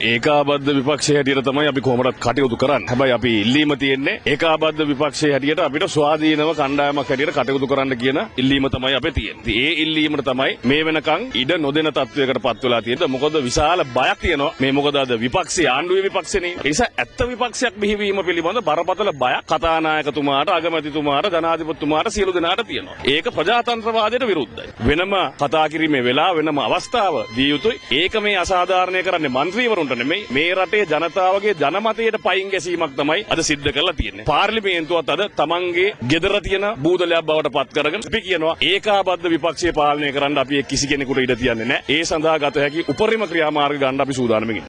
ඒකාබද්ධ විපක්ෂය හැටියට තමයි අපි කොහොමදත් කටයුතු කරන්නේ. හැබැයි අපි ඉල්ලීම තියෙන්නේ ඒකාබද්ධ විපක්ෂය හැටියට අපිට ස්වාධීනව කණ්ඩායමක් හැටියට කටයුතු කරන්න කියන ඉල්ලීම තමයි අපේ තියෙන්නේ. ඉතින් ඒ ඉල්ලීමට තමයි මේ වෙනකන් ඉඩ නොදෙන තත්වයකට පත් වෙලා තියෙන්නේ. මොකද විශාල බයක් තියෙනවා. මේ මොකද අද විපක්ෂය ආණ්ඩුවේ විපක්ෂනේ. ඒ නිසා ඇත්ත විපක්ෂයක් බිහිවීම පිළිබඳ බරපතල බයක් කතානායකතුමාට, අගමැතිතුමාට, ජනාධිපතිතුමාට සියලු දෙනාට තියෙනවා. ඒක ප්‍රජාතන්ත්‍රවාදයට විරුද්ධයි. වෙනම කතා කිරීමේ වෙලාව වෙනම අවස්ථාව දිය යුතුයි. ඒක මේ අසාධාරණය කරන්නේ මිනිස්සුන්ට නෙමෙයි මේ රටේ ජනතාවගේ ජනමතයට පයින් ගැසීමක් තමයි අද සිද්ධ කරලා තියෙන්නේ. පාර්ලිමේන්තුවත් අද තමන්ගේ gedara තියෙන බූදලයක් බවට පත් කරගෙන අපි කියනවා ඒකාබද්ධ විපක්ෂය පාලනය කරන්න අපි කිසි කෙනෙකුට ඉඩ තියන්නේ නැහැ. ඒ සඳහා ගත හැකි උපරිම ක්‍රියාමාර්ග ගන්න අපි සූදානම්කින්.